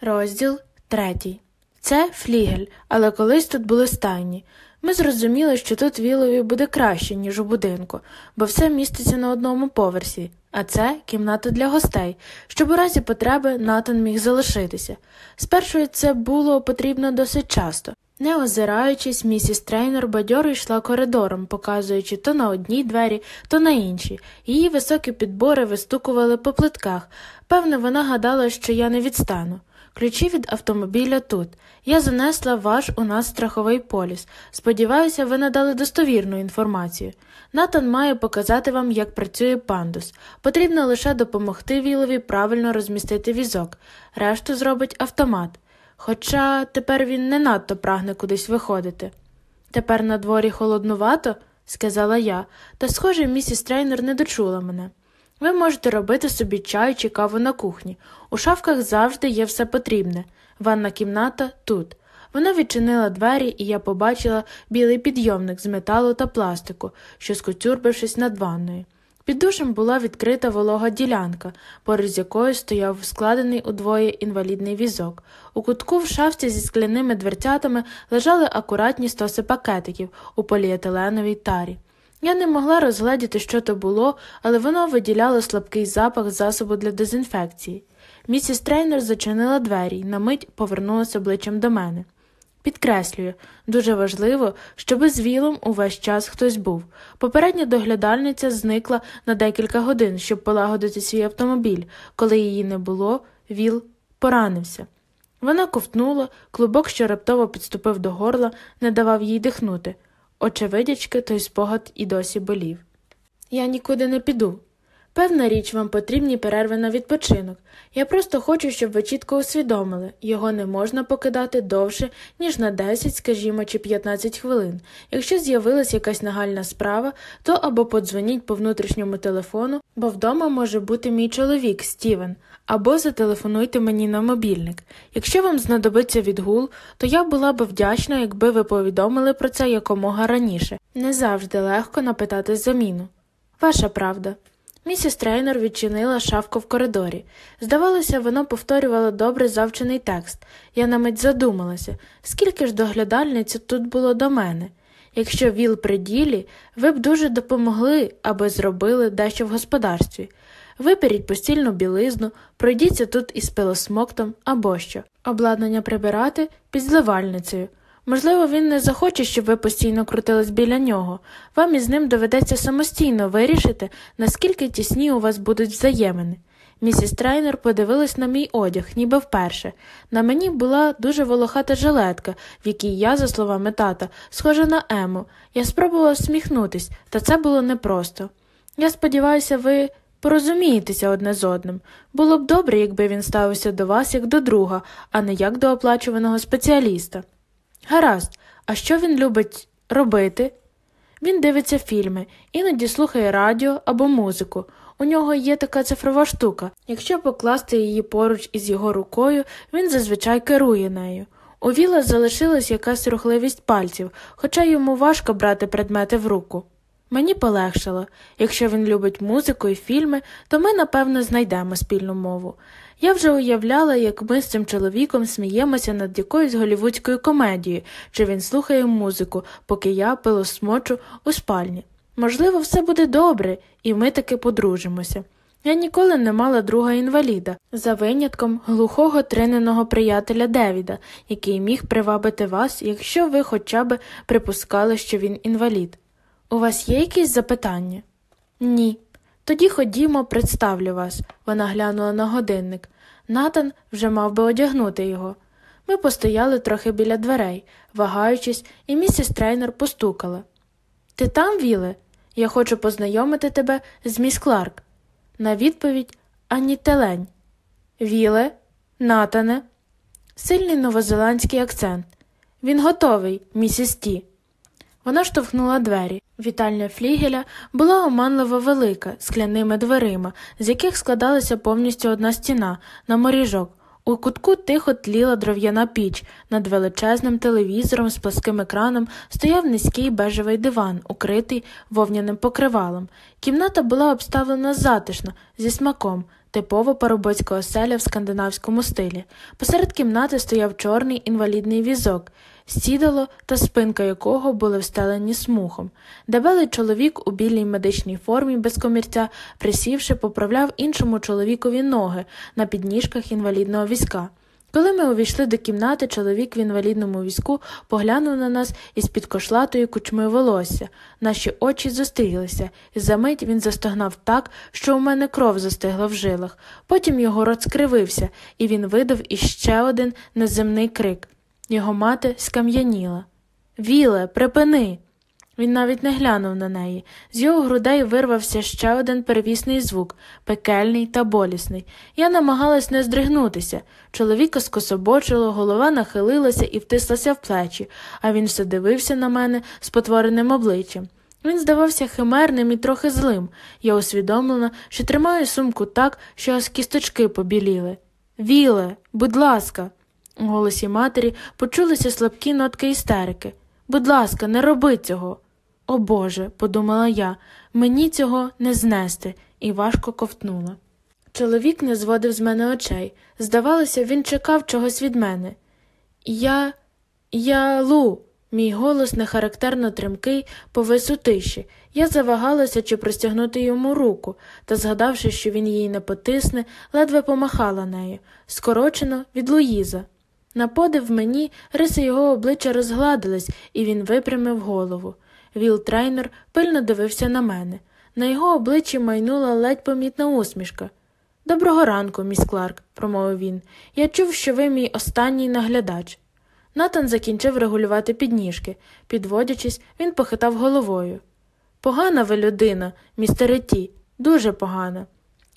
Розділ третій. Це флігель, але колись тут були стайні. Ми зрозуміли, що тут Віллові буде краще, ніж у будинку, бо все міститься на одному поверсі, а це кімната для гостей, щоб у разі потреби Натан міг залишитися. Спершу це було потрібно досить часто. Не озираючись, місіс Трейнор бадьоро йшла коридором, показуючи то на одній двері, то на іншій. Її високі підбори вистукували по плитках. Певне, вона гадала, що я не відстану. Ключі від автомобіля тут. Я занесла ваш у нас страховий поліс. Сподіваюся, ви надали достовірну інформацію. Натан має показати вам, як працює пандус. Потрібно лише допомогти Вілові правильно розмістити візок. Решту зробить автомат. Хоча тепер він не надто прагне кудись виходити. Тепер на дворі холоднувато, сказала я, та, схоже, місіс трейнер не дочула мене. Ви можете робити собі чай чи каву на кухні. У шафках завжди є все потрібне. Ванна кімната тут. Вона відчинила двері, і я побачила білий підйомник з металу та пластику, що скотюрбившись над ванною. Під душем була відкрита волога ділянка, поруч з якою стояв складений удвоє інвалідний візок. У кутку в шафці зі скляними дверцятами лежали акуратні стоси пакетиків у поліетиленовій тарі. Я не могла розгледіти, що то було, але воно виділяло слабкий запах засобу для дезінфекції. Місіс трейнер зачинила двері і на мить повернулася обличчям до мене. Підкреслюю, дуже важливо, щоби з вілом увесь час хтось був. Попередня доглядальниця зникла на декілька годин, щоб полагодити свій автомобіль. Коли її не було, віл поранився. Вона ковтнула, клубок, що раптово підступив до горла, не давав їй дихнути. Очевидячки, той спогад і досі болів. Я нікуди не піду. Певна річ, вам потрібні перерви на відпочинок. Я просто хочу, щоб ви чітко усвідомили, його не можна покидати довше, ніж на 10, скажімо, чи 15 хвилин. Якщо з'явилась якась нагальна справа, то або подзвоніть по внутрішньому телефону, бо вдома може бути мій чоловік Стівен, або зателефонуйте мені на мобільник. Якщо вам знадобиться відгул, то я була би вдячна, якби ви повідомили про це якомога раніше. Не завжди легко напитати заміну. Ваша правда. Місіс трейнер відчинила шафку в коридорі. Здавалося, воно повторювало добре завчений текст. Я на мить задумалася, скільки ж доглядальниць тут було до мене. Якщо віл при ділі, ви б дуже допомогли, аби зробили дещо в господарстві. Виперіть постільну білизну, пройдіться тут із пилосмоктом або що, обладнання прибирати під зливальницею. Можливо, він не захоче, щоб ви постійно крутились біля нього. Вам із ним доведеться самостійно вирішити, наскільки тісні у вас будуть взаємини. Місіс трейнер подивилась на мій одяг, ніби вперше. На мені була дуже волохата жилетка, в якій я, за словами тата, схожа на Ему. Я спробувала всміхнутись, та це було непросто. Я сподіваюся, ви порозумієтеся одне з одним. Було б добре, якби він ставився до вас як до друга, а не як до оплачуваного спеціаліста. Гаразд, а що він любить робити? Він дивиться фільми, іноді слухає радіо або музику. У нього є така цифрова штука. Якщо покласти її поруч із його рукою, він зазвичай керує нею. У Віла залишилась якась рухливість пальців, хоча йому важко брати предмети в руку. Мені полегшало якщо він любить музику і фільми, то ми, напевно, знайдемо спільну мову. Я вже уявляла, як ми з цим чоловіком сміємося над якоюсь голівудською комедією, чи він слухає музику, поки я пилосмочу у спальні. Можливо, все буде добре, і ми таки подружимося. Я ніколи не мала друга інваліда, за винятком глухого триненого приятеля Девіда, який міг привабити вас, якщо ви хоча б припускали, що він інвалід. У вас є якісь запитання? Ні. Тоді ходімо, представлю вас, вона глянула на годинник. Натан вже мав би одягнути його. Ми постояли трохи біля дверей, вагаючись, і місіс трейнер постукала. Ти там, Віле? Я хочу познайомити тебе з міс Кларк. На відповідь ані телень. Віле, Натане, сильний новозеландський акцент. Він готовий, місіс Ті. Вона штовхнула двері. Вітальня флігеля була оманливо велика, скляними дверима, з яких складалася повністю одна стіна на моріжок. У кутку тихо тліла дров'яна піч, над величезним телевізором з пласким екраном стояв низький бежевий диван, укритий вовняним покривалом. Кімната була обставлена затишно, зі смаком, типово парубоцька оселя в скандинавському стилі. Посеред кімнати стояв чорний інвалідний візок, сідало та спинка якого були встелені смухом. Дебелий чоловік у білій медичній формі без комірця, присівши, поправляв іншому чоловікові ноги на підніжках інвалідного візка. Коли ми увійшли до кімнати, чоловік в інвалідному візку поглянув на нас із під кошлатої кучми волосся. Наші очі зустрілися, і за мить він застогнав так, що у мене кров застигла в жилах. Потім його рот скривився, і він видав іще один неземний крик. Його мати скам'яніла. Віле, припини. Він навіть не глянув на неї. З його грудей вирвався ще один перевісний звук, пекельний та болісний. Я намагалась не здригнутися. Чоловіка скособочило, голова нахилилася і втислася в плечі, а він все дивився на мене з потвореним обличчям. Він здавався химерним і трохи злим. Я усвідомлена, що тримаю сумку так, що аж кісточки побіліли. Віле, будь ласка. У голосі матері почулися слабкі нотки істерики. Будь ласка, не роби цього. О Боже, подумала я, мені цього не знести, і важко ковтнула. Чоловік не зводив з мене очей. Здавалося, він чекав чогось від мене. Я. я Лу. Мій голос нехарактерно тремкий, повис у тиші. Я завагалася, чи простягнути йому руку, та, згадавши, що він її не потисне, ледве помахала нею, скорочено від Луїза. На подив мені риси його обличчя розгладились, і він випрямив голову. Вілл Трейнор пильно дивився на мене. На його обличчі майнула ледь помітна усмішка. Доброго ранку, міс Кларк, промовив він. Я чув, що ви мій останній наглядач. Натан закінчив регулювати підніжки. Підводячись, він похитав головою. Погана ви людина, містере Ті, дуже погана.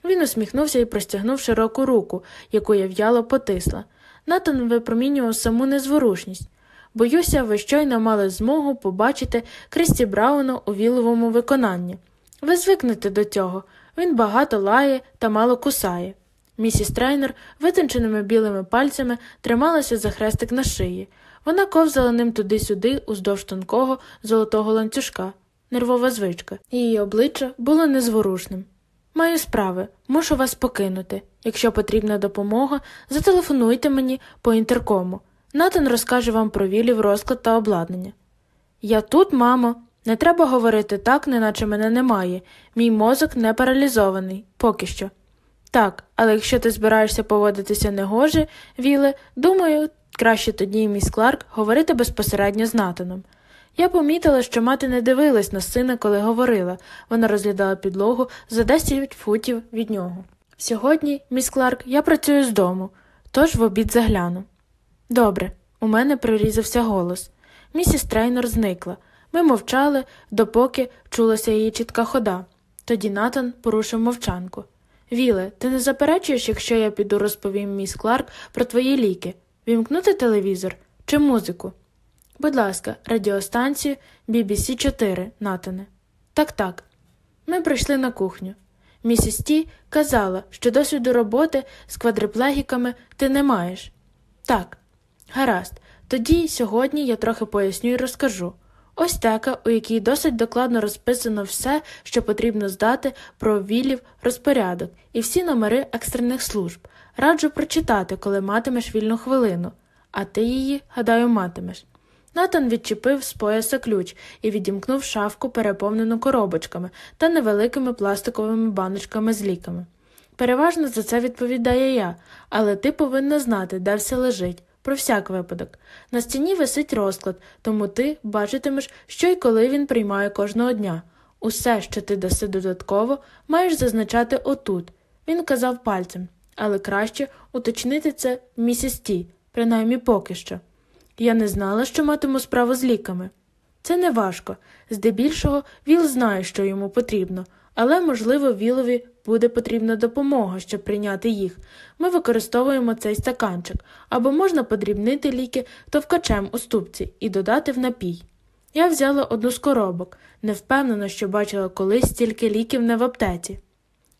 Він усміхнувся і простягнув широку руку, яку я в'яло потисла. Натан випромінював саму незворушність. Боюся, ви щойно мали змогу побачити Крісті Брауна у віловому виконанні. Ви звикнете до цього. Він багато лає та мало кусає. Місіс трейнер витонченими білими пальцями трималася за хрестик на шиї. Вона ковзала ним туди-сюди, уздовж тонкого золотого ланцюжка, нервова звичка. Її обличчя було незворушним. Маю справи, мушу вас покинути. Якщо потрібна допомога, зателефонуйте мені по інтеркому. Натан розкаже вам про вілів розклад та обладнання. Я тут, мамо, не треба говорити так, неначе мене немає. Мій мозок не паралізований, поки що. Так, але якщо ти збираєшся поводитися негоже, Віле, думаю, краще тоді, міс Кларк, говорити безпосередньо з Натаном. Я помітила, що мати не дивилась на сина, коли говорила, вона розглядала підлогу за 10 футів від нього. Сьогодні, міс Кларк, я працюю з дому, тож в обід загляну. Добре, у мене прорізався голос. Місіс Трейнор зникла. Ми мовчали, допоки чулася її чітка хода. Тоді Натан порушив мовчанку. Віле, ти не заперечуєш, якщо я піду розповім міс Кларк про твої ліки, вімкнути телевізор чи музику? Будь ласка, радіостанцію BBC 4, Натане. Так, так. Ми прийшли на кухню. Місіс Ті казала, що досвіду роботи з квадриплегіками ти не маєш. Так, гаразд. Тоді сьогодні я трохи поясню і розкажу. Ось тека, у якій досить докладно розписано все, що потрібно здати про вілів розпорядок і всі номери екстрених служб. Раджу прочитати, коли матимеш вільну хвилину, а ти її, гадаю, матимеш. Натан відчепив з пояса ключ і відімкнув шафку, переповнену коробочками та невеликими пластиковими баночками з ліками. Переважно за це відповідає я, але ти повинна знати, де все лежить, про всяк випадок. На стіні висить розклад, тому ти бачитимеш, що й коли він приймає кожного дня. Усе, що ти даси додатково, маєш зазначати отут. Він казав пальцем, але краще уточнити це в місіс Ті, принаймні поки що. Я не знала, що матиму справу з ліками. Це не важко. Здебільшого Віл знає, що йому потрібно, але, можливо, Вілові буде потрібна допомога, щоб прийняти їх. Ми використовуємо цей стаканчик, або можна подрібнити ліки товкачем у ступці і додати в напій. Я взяла одну з коробок, не впевнена, що бачила колись стільки ліків не в аптеці.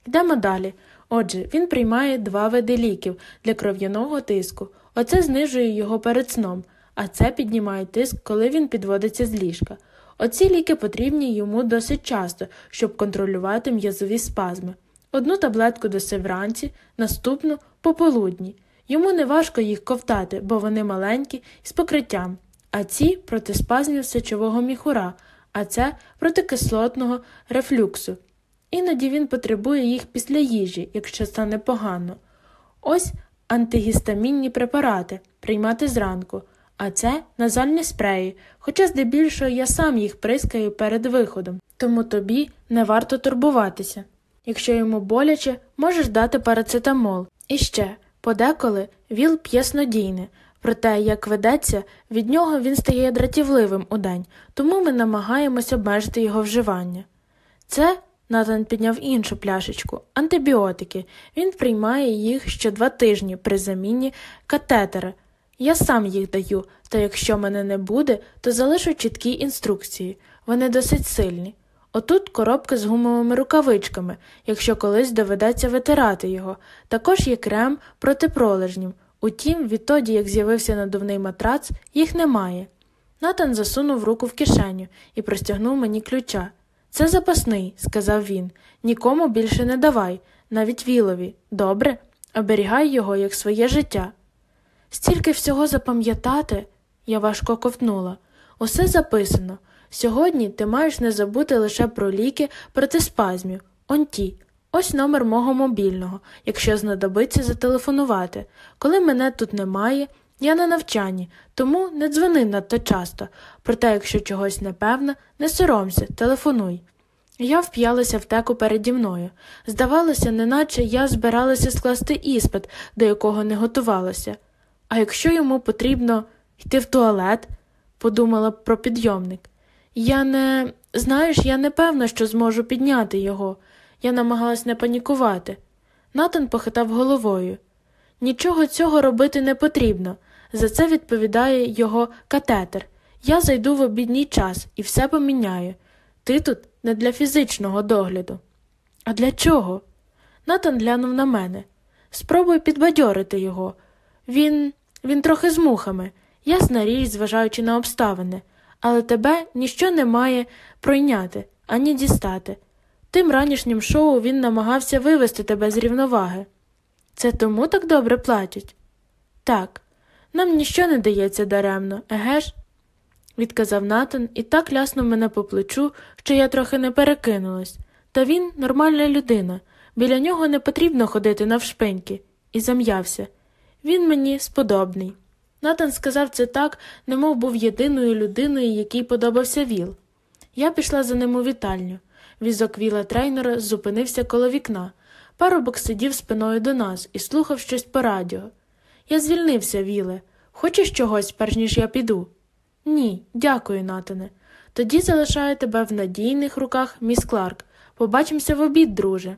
Йдемо далі. Отже, він приймає два види ліків для кров'яного тиску. Оце знижує його перед сном а це піднімає тиск, коли він підводиться з ліжка. Оці ліки потрібні йому досить часто, щоб контролювати м'язові спазми. Одну таблетку досив вранці, наступну пополудні. Йому не важко їх ковтати, бо вони маленькі з покриттям, а ці проти спазмів сечового міхура, а це проти кислотного рефлюксу. Іноді він потребує їх після їжі, якщо стане погано. Ось антигістамінні препарати приймати зранку, а це назальні спреї, хоча здебільшого я сам їх прискаю перед виходом, тому тобі не варто турбуватися. Якщо йому боляче, можеш дати парацетамол. І ще, подеколи віл п'єснодійне. проте, як ведеться, від нього він стає дратівливим у день, тому ми намагаємось обмежити його вживання. Це Натан підняв іншу пляшечку антибіотики. Він приймає їх що два тижні при заміні катетера. Я сам їх даю, та якщо мене не буде, то залишу чіткі інструкції. Вони досить сильні. Отут коробка з гумовими рукавичками, якщо колись доведеться витирати його. Також є крем проти пролежнів. Утім, відтоді, як з'явився надувний матрац, їх немає. Натан засунув руку в кишеню і простягнув мені ключа. Це запасний, сказав він. Нікому більше не давай, навіть вілові. Добре, оберігай його як своє життя. Стільки всього запам'ятати, я важко ковтнула. Усе записано. Сьогодні ти маєш не забути лише про ліки проти спазмів. Он ті. Ось номер мого мобільного, якщо знадобиться зателефонувати. Коли мене тут немає, я на навчанні, тому не дзвони надто часто, проте, якщо чогось не певна, не соромся, телефонуй. Я вп'ялася в теку переді мною. Здавалося, неначе я збиралася скласти іспит, до якого не готувалася. А якщо йому потрібно йти в туалет, подумала про підйомник. Я не знаєш, я не певна, що зможу підняти його. Я намагалась не панікувати. Натан похитав головою. Нічого цього робити не потрібно. За це відповідає його катетер. Я зайду в обідній час і все поміняю. Ти тут не для фізичного догляду. А для чого? Натан глянув на мене. Спробуй підбадьорити його. Він він трохи з мухами, ясна річ, зважаючи на обставини, але тебе ніщо не має пройняти ані дістати. Тим ранішнім шоу він намагався вивести тебе з рівноваги. Це тому так добре платять? Так, нам ніщо не дається даремно, еге ж? відказав Натан і так ляснув мене по плечу, що я трохи не перекинулась. Та він нормальна людина, біля нього не потрібно ходити навшпиньки, і зам'явся. Він мені сподобний. Натан сказав це так, немов був єдиною людиною, якій подобався віл. Я пішла за ним у вітальню. Візок віла трейнера зупинився коло вікна. Парубок сидів спиною до нас і слухав щось по радіо. Я звільнився, Віле. Хочеш чогось, перш ніж я піду? Ні, дякую, Натане. Тоді залишаю тебе в надійних руках, міс Кларк. Побачимося в обід, друже.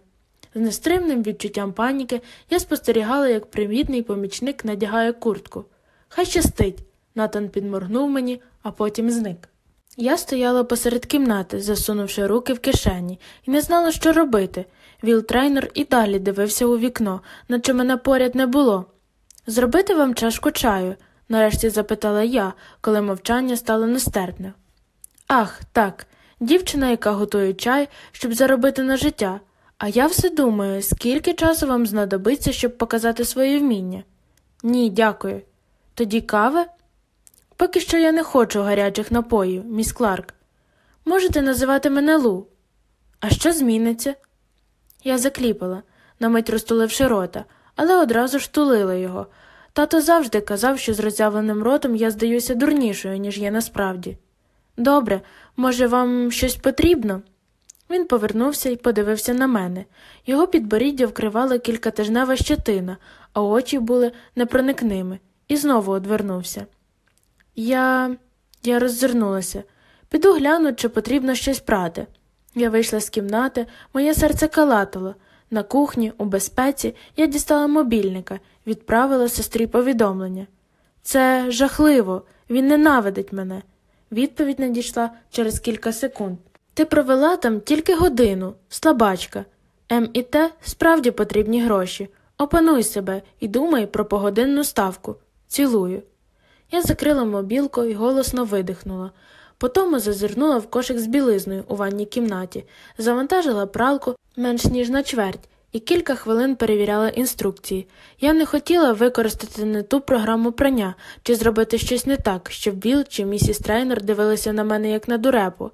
З нестримним відчуттям паніки я спостерігала, як привітний помічник надягає куртку. Хай щастить. Натан підморгнув мені, а потім зник. Я стояла посеред кімнати, засунувши руки в кишені, і не знала, що робити. Вілл Трейнор і далі дивився у вікно, наче мене поряд не було. Зробити вам чашку чаю? нарешті запитала я, коли мовчання стало нестерпне. Ах, так, дівчина, яка готує чай, щоб заробити на життя. А я все думаю, скільки часу вам знадобиться, щоб показати своє вміння? Ні, дякую. Тоді кави? Поки що я не хочу гарячих напоїв, міс Кларк. Можете називати мене Лу. А що зміниться? Я закліпала, на мить розтуливши рота, але одразу ж тулила його. Тато завжди казав, що з роззявленим ротом я здаюся дурнішою, ніж є насправді. Добре, може, вам щось потрібно? Він повернувся і подивився на мене. Його підборіддя вкривала кількатижнева щетина, а очі були непроникними, і знову одвернувся. Я Я роззирнулася. Піду гляну, чи потрібно щось прати. Я вийшла з кімнати, моє серце калатало. На кухні, у безпеці, я дістала мобільника, відправила сестрі повідомлення. Це жахливо, він ненавидить мене. Відповідь надійшла через кілька секунд. Ти провела там тільки годину, слабачка. М і Т справді потрібні гроші. Опануй себе і думай про погодинну ставку. Цілую. Я закрила мобілку і голосно видихнула. Потому зазирнула в кошик з білизною у ванній кімнаті, завантажила пралку менш ніж на чверть і кілька хвилин перевіряла інструкції. Я не хотіла використати не ту програму прання чи зробити щось не так, щоб Біл чи місіс Трейнер дивилися на мене як на дурепу.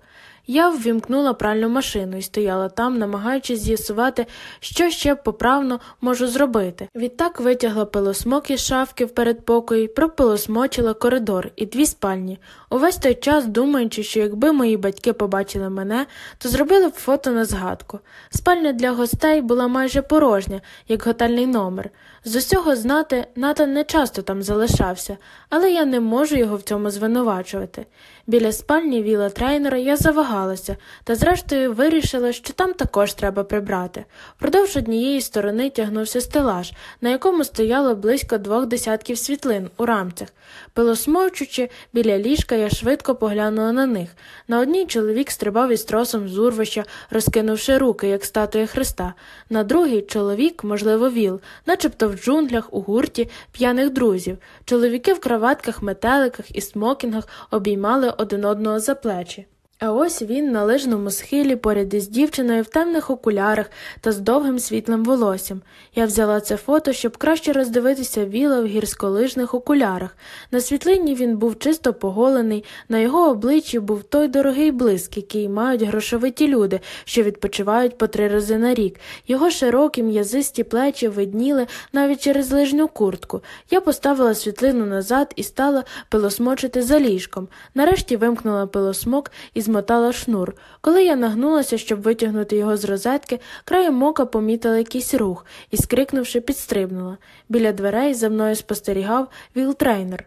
Я ввімкнула пральну машину і стояла там, намагаючись з'ясувати, що ще поправно можу зробити. Відтак витягла пилосмок із шафки в передпокої, пропилосмочила коридор і дві спальні. Увесь той час думаючи, що якби мої батьки побачили мене, то зробили б фото на згадку. Спальня для гостей була майже порожня, як готельний номер. З усього знати, Натан не часто там залишався, але я не можу його в цьому звинувачувати. Біля спальні віла трейнера я завагалася та, зрештою, вирішила, що там також треба прибрати. Впродовж однієї сторони тягнувся стелаж, на якому стояло близько двох десятків світлин у рамцях. Пилосмовчучи, біля ліжка я швидко поглянула на них. На одній чоловік стрибав із тросом з урвища, розкинувши руки, як статуя Христа. На другій чоловік, можливо, віл, начебто в джунглях, у гурті п'яних друзів. Чоловіки в краватках, метеликах і смокінгах обіймали один одного за плечі. А ось він на лижному схилі поряд із дівчиною в темних окулярах та з довгим світлим волоссям. Я взяла це фото, щоб краще роздивитися віла в гірськолижних окулярах. На світлині він був чисто поголений, на його обличчі був той дорогий блиск, який мають грошовиті люди, що відпочивають по три рази на рік. Його широкі м'язисті плечі видніли навіть через лижню куртку. Я поставила світлину назад і стала пилосмочити за ліжком. Нарешті вимкнула пилосмок і змотала шнур. Коли я нагнулася, щоб витягнути його з розетки, краєм ока помітила якийсь рух і, скрикнувши, підстрибнула. Біля дверей за мною спостерігав вілтрейнер.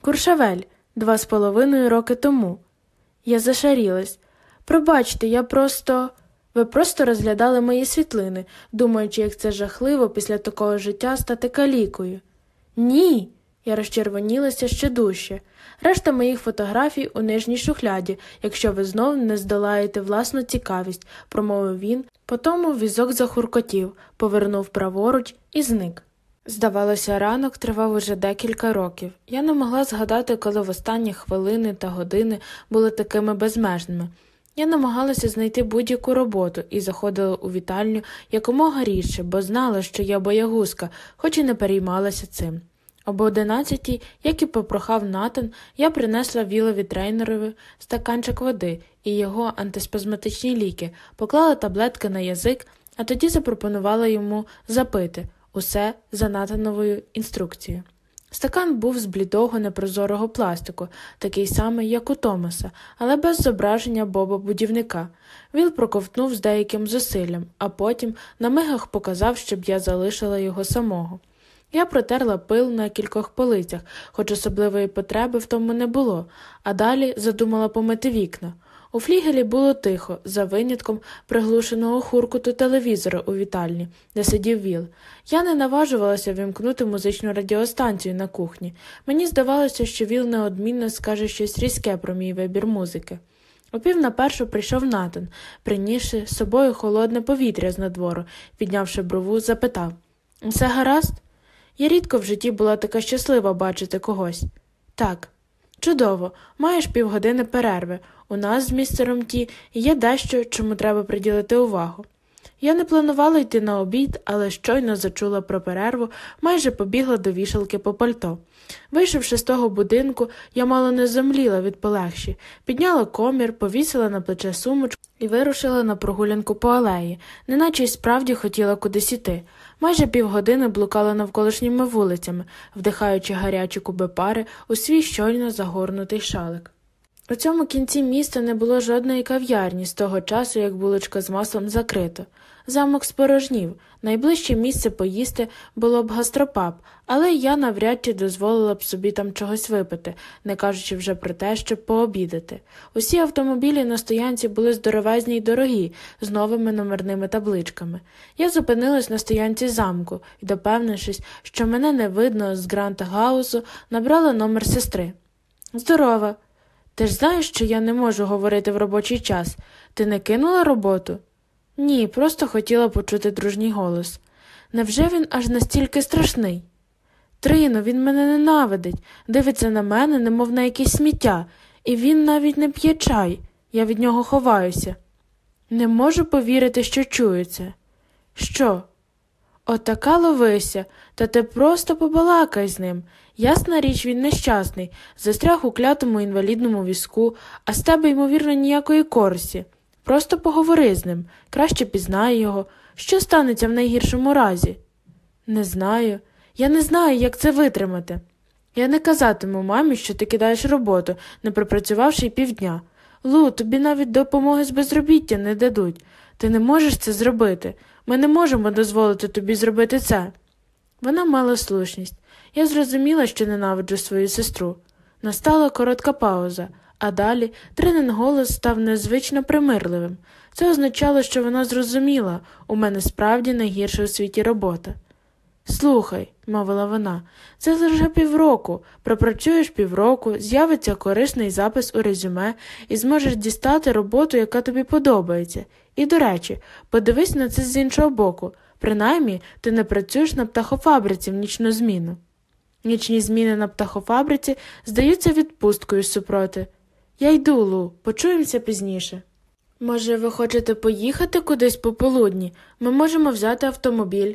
Куршавель, два з половиною роки тому. Я зашарілась. Пробачте, я просто. Ви просто розглядали мої світлини, думаючи, як це жахливо після такого життя стати калікою. Ні. Я розчервонілася ще дужче. Решта моїх фотографій у нижній шухляді, якщо ви знов не здолаєте власну цікавість, промовив він, потому візок захуркотів, повернув праворуч і зник. Здавалося, ранок тривав уже декілька років. Я не могла згадати, коли в останні хвилини та години були такими безмежними. Я намагалася знайти будь-яку роботу і заходила у вітальню якомога рідше, бо знала, що я боягузка, хоч і не переймалася цим. Об одинадцятій, як і попрохав Натан, я принесла вілові трейнерові стаканчик води і його антиспазматичні ліки, поклала таблетки на язик, а тоді запропонувала йому запити усе за Натановою інструкцією. Стакан був з блідого непрозорого пластику, такий самий, як у Томаса, але без зображення Боба будівника. Віл проковтнув з деяким зусиллям, а потім на мигах показав, щоб я залишила його самого. Я протерла пил на кількох полицях, хоч особливої потреби в тому не було, а далі задумала помити вікна. У флігелі було тихо, за винятком приглушеного хуркуту телевізора у вітальні, де сидів віл. Я не наважувалася вимкнути музичну радіостанцію на кухні. Мені здавалося, що віл неодмінно скаже щось різке про мій вибір музики. О пів на першу прийшов Натан, принісши з собою холодне повітря з надвору, піднявши брову, запитав Все гаразд? Я рідко в житті була така щаслива бачити когось. Так, чудово, маєш півгодини перерви. У нас з містером Ті є дещо, чому треба приділити увагу. Я не планувала йти на обід, але щойно зачула про перерву, майже побігла до вішалки по пальто. Вийшовши з того будинку, я мало не замліла від полегші, підняла комір, повісила на плече сумочку і вирушила на прогулянку по алеї, неначе й справді хотіла кудись іти. Майже півгодини блукала навколишніми вулицями, вдихаючи гарячі куби пари у свій щойно загорнутий шалик. У цьому кінці міста не було жодної кав'ярні з того часу, як булочка з маслом закрито. Замок спорожнів, найближче місце поїсти було б гастропаб, але я навряд чи дозволила б собі там чогось випити, не кажучи вже про те, щоб пообідати. Усі автомобілі на стоянці були здоровезні й дорогі, з новими номерними табличками. Я зупинилась на стоянці замку і, допевнившись, що мене не видно з Гранта Гаусу, набрала номер сестри. Здорова. Ти ж знаєш, що я не можу говорити в робочий час. Ти не кинула роботу? Ні, просто хотіла почути дружній голос. Невже він аж настільки страшний? Трино, він мене ненавидить, дивиться на мене, немов на якесь сміття, і він навіть не п'є чай. Я від нього ховаюся. Не можу повірити, що це. Що? Отака ловися, та ти просто побалакай з ним. Ясна річ, він нещасний, застряг у клятому інвалідному візку, а з тебе, ймовірно, ніякої користі. Просто поговори з ним, краще пізнай його. Що станеться в найгіршому разі? Не знаю. Я не знаю, як це витримати. Я не казатиму мамі, що ти кидаєш роботу, не пропрацювавши й півдня. Лу, тобі навіть допомоги з безробіття не дадуть. Ти не можеш це зробити. Ми не можемо дозволити тобі зробити це. Вона мала слушність. Я зрозуміла, що ненавиджу свою сестру. Настала коротка пауза, а далі тренен голос став незвично примирливим. Це означало, що вона зрозуміла у мене справді найгірша у світі робота. Слухай, мовила вона, це лише півроку. Пропрацюєш півроку, з'явиться корисний запис у резюме і зможеш дістати роботу, яка тобі подобається. І, до речі, подивись на це з іншого боку. Принаймні, ти не працюєш на птахофабриці в нічну зміну. Нічні зміни на птахофабриці здаються відпусткою супроти. Я йду, Лу, почуємося пізніше. Може, ви хочете поїхати кудись пополудні? Ми можемо взяти автомобіль.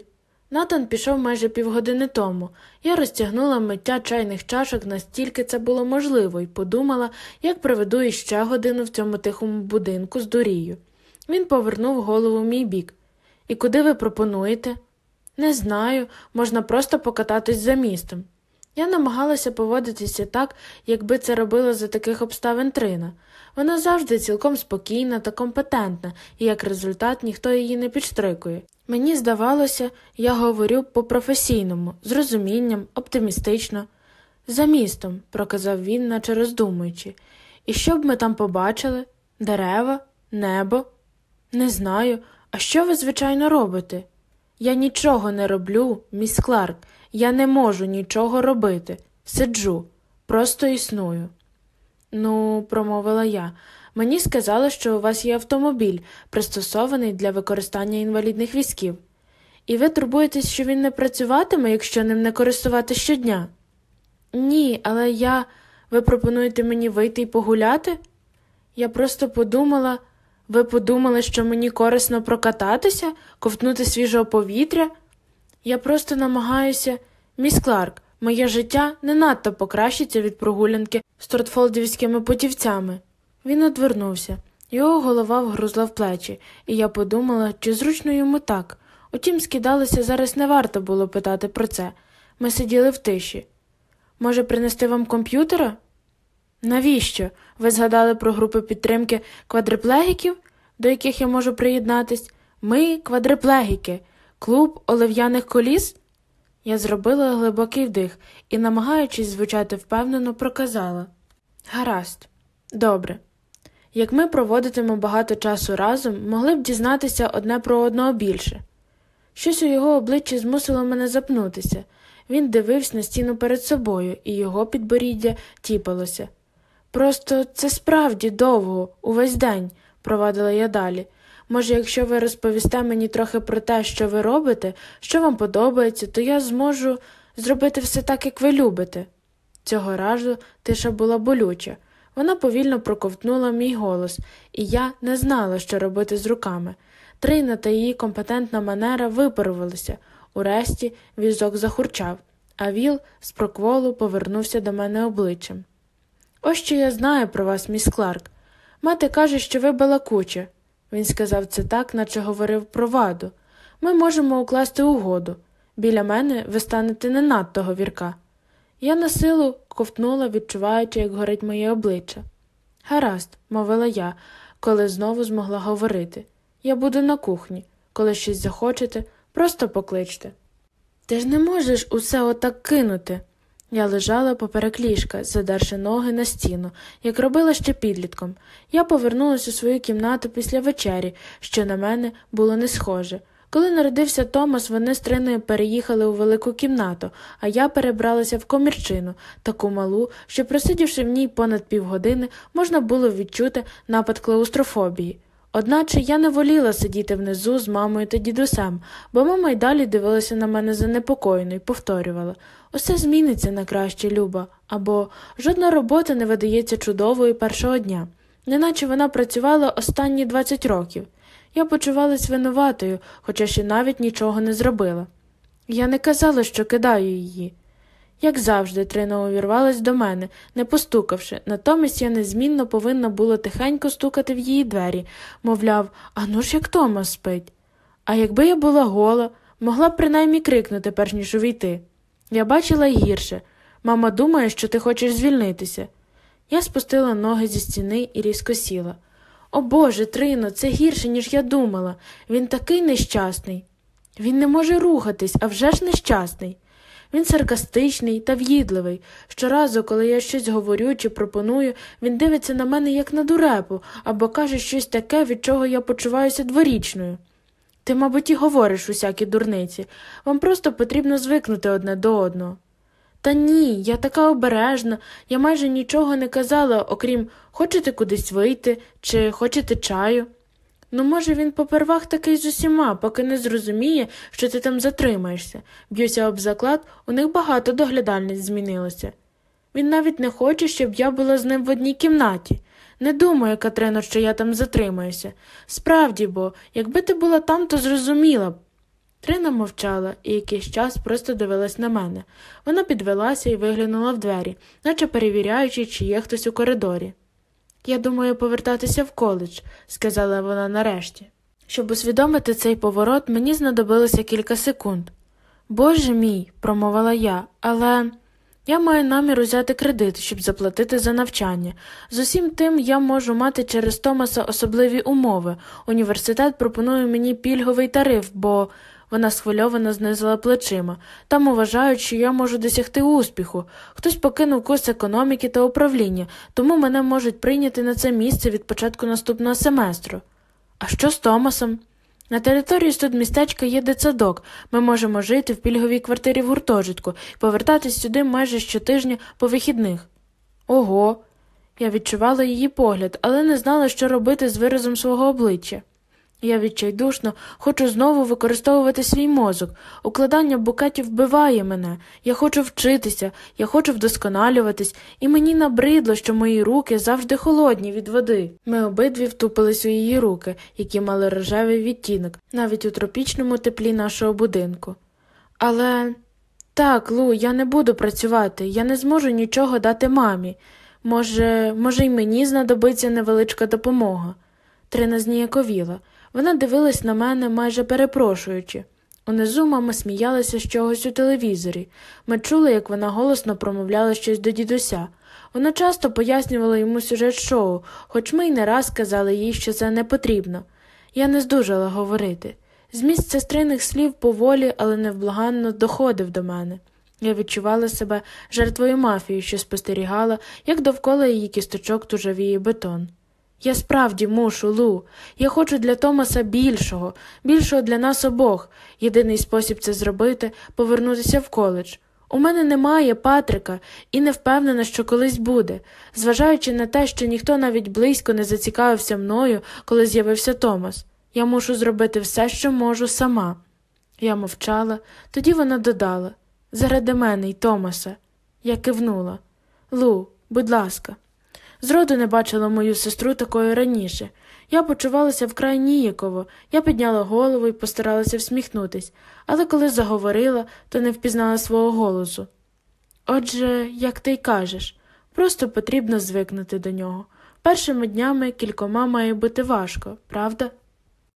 Натан пішов майже півгодини тому. Я розтягнула миття чайних чашок настільки це було можливо, і подумала, як проведу іще годину в цьому тихому будинку з дурію. Він повернув голову в мій бік. І куди ви пропонуєте? Не знаю, можна просто покататись за містом. Я намагалася поводитися так, якби це робила за таких обставин Трина. Вона завжди цілком спокійна та компетентна, і як результат ніхто її не підштрикує. Мені здавалося, я говорю по професійному, з розумінням, оптимістично. За містом, проказав він, наче роздумуючи. І що б ми там побачили? Дерева, небо? Не знаю. А що ви, звичайно, робите? Я нічого не роблю, міс Кларк. Я не можу нічого робити. Сиджу, просто існую. Ну, промовила я, мені сказали, що у вас є автомобіль, пристосований для використання інвалідних візків. І ви турбуєтесь, що він не працюватиме, якщо ним не користувати щодня? Ні, але я. Ви пропонуєте мені вийти і погуляти? Я просто подумала, ви подумали, що мені корисно прокататися, ковтнути свіжого повітря? Я просто намагаюся. Міс Кларк, моє життя не надто покращиться від прогулянки з тортфолдівськими путівцями. Він одвернувся. Його голова вгрузла в плечі, і я подумала, чи зручно йому так. Утім, скидалося, зараз не варто було питати про це. Ми сиділи в тиші. Може, принести вам комп'ютера? Навіщо? Ви згадали про групи підтримки квадриплегіків, до яких я можу приєднатись? Ми квадриплегіки, клуб олив'яних коліс? Я зробила глибокий вдих і, намагаючись звучати впевнено, проказала Гаразд, добре. Як ми проводитимо багато часу разом, могли б дізнатися одне про одного більше. Щось у його обличчі змусило мене запнутися. Він дивився на стіну перед собою, і його підборіддя тіпалося. Просто це справді довго, увесь день, провадила я далі. Може, якщо ви розповісте мені трохи про те, що ви робите, що вам подобається, то я зможу зробити все так, як ви любите. Цього разу тиша була болюча. Вона повільно проковтнула мій голос, і я не знала, що робити з руками. Трина та її компетентна манера випарувалися. Урешті візок захурчав, а Віл з прокволу повернувся до мене обличчям. Ось що я знаю про вас, міс Кларк. Мати каже, що ви балакуче. Він сказав це так, наче говорив про ваду. Ми можемо укласти угоду. Біля мене ви станете не надто говірка. Я на силу ковтнула, відчуваючи, як горить моє обличчя. Гаразд, мовила я, коли знову змогла говорити. Я буду на кухні. Коли щось захочете, просто покличте. Ти ж не можеш усе отак кинути. Я лежала поперек ліжка, задерши ноги на стіну, як робила ще підлітком. Я повернулася у свою кімнату після вечері, що на мене було не схоже. Коли народився Томас, вони з Триною переїхали у велику кімнату, а я перебралася в комірчину, таку малу, що, просидівши в ній понад півгодини, можна було відчути напад клаустрофобії. Одначе я не воліла сидіти внизу з мамою та дідусем, бо мама й далі дивилася на мене занепокоєно і повторювала усе зміниться на краще, Люба, або жодна робота не видається чудовою першого дня, неначе вона працювала останні 20 років. Я почувалась винуватою, хоча ще навіть нічого не зробила. Я не казала, що кидаю її. Як завжди, Трина увірвалась до мене, не постукавши, натомість я незмінно повинна була тихенько стукати в її двері, мовляв, а ну ж як Томас спить. А якби я була гола, могла б принаймні крикнути, перш ніж увійти. Я бачила гірше. Мама думає, що ти хочеш звільнитися. Я спустила ноги зі стіни і різко сіла. О Боже, Трино, це гірше, ніж я думала. Він такий нещасний. Він не може рухатись, а вже ж нещасний. Він саркастичний та в'їдливий. Щоразу, коли я щось говорю чи пропоную, він дивиться на мене як на дурепу або каже щось таке, від чого я почуваюся дворічною. Ти, мабуть, і говориш усякі дурниці. Вам просто потрібно звикнути одне до одного. Та ні, я така обережна, я майже нічого не казала, окрім хочете кудись вийти чи хочете чаю. Ну, може, він попервах такий з усіма, поки не зрозуміє, що ти там затримаєшся. Б'юся об заклад, у них багато доглядальниць змінилося. Він навіть не хоче, щоб я була з ним в одній кімнаті. Не думаю, Катрино, що я там затримаюся. Справді бо, якби ти була там, то зрозуміла б. Трина мовчала і якийсь час просто дивилась на мене. Вона підвелася і виглянула в двері, наче перевіряючи, чи є хтось у коридорі. Я думаю повертатися в коледж, сказала вона нарешті. Щоб усвідомити цей поворот, мені знадобилося кілька секунд. Боже мій, промовила я, але я маю намір узяти кредит, щоб заплатити за навчання. З усім тим я можу мати через Томаса особливі умови. Університет пропонує мені пільговий тариф, бо. Вона схвильовано знизила плечима. Там вважають, що я можу досягти успіху. Хтось покинув курс економіки та управління, тому мене можуть прийняти на це місце від початку наступного семестру. А що з Томасом? На території студмістечка є дитсадок. Ми можемо жити в пільговій квартирі в гуртожитку і повертатись сюди майже щотижня по вихідних. Ого. Я відчувала її погляд, але не знала, що робити з виразом свого обличчя. Я відчайдушно хочу знову використовувати свій мозок. Укладання букетів вбиває мене. Я хочу вчитися, я хочу вдосконалюватись, і мені набридло, що мої руки завжди холодні від води. Ми обидві втупились у її руки, які мали рожевий відтінок, навіть у тропічному теплі нашого будинку. Але так, Лу, я не буду працювати, я не зможу нічого дати мамі. Може, може, й мені знадобиться невеличка допомога. Трина зніяковіла. Вона дивилась на мене, майже перепрошуючи. Унизу мама сміялася з чогось у телевізорі. Ми чули, як вона голосно промовляла щось до дідуся. Вона часто пояснювала йому сюжет шоу, хоч ми й не раз казали їй, що це не потрібно. Я не здужала говорити. Зміст сестриних слів поволі, але невблаганно доходив до мене. Я відчувала себе жертвою мафії, що спостерігала, як довкола її кісточок тужавіє бетон. Я справді мушу, Лу. Я хочу для Томаса більшого, більшого для нас обох. Єдиний спосіб це зробити повернутися в коледж. У мене немає Патрика і не впевнена, що колись буде, зважаючи на те, що ніхто навіть близько не зацікавився мною, коли з'явився Томас. Я мушу зробити все, що можу сама. Я мовчала, тоді вона додала заради мене й Томаса. Я кивнула. Лу, будь ласка. Зроду не бачила мою сестру такою раніше. Я почувалася вкрай ніяково, я підняла голову і постаралася всміхнутись, але коли заговорила, то не впізнала свого голосу. Отже, як ти й кажеш, просто потрібно звикнути до нього. Першими днями кількома має бути важко, правда?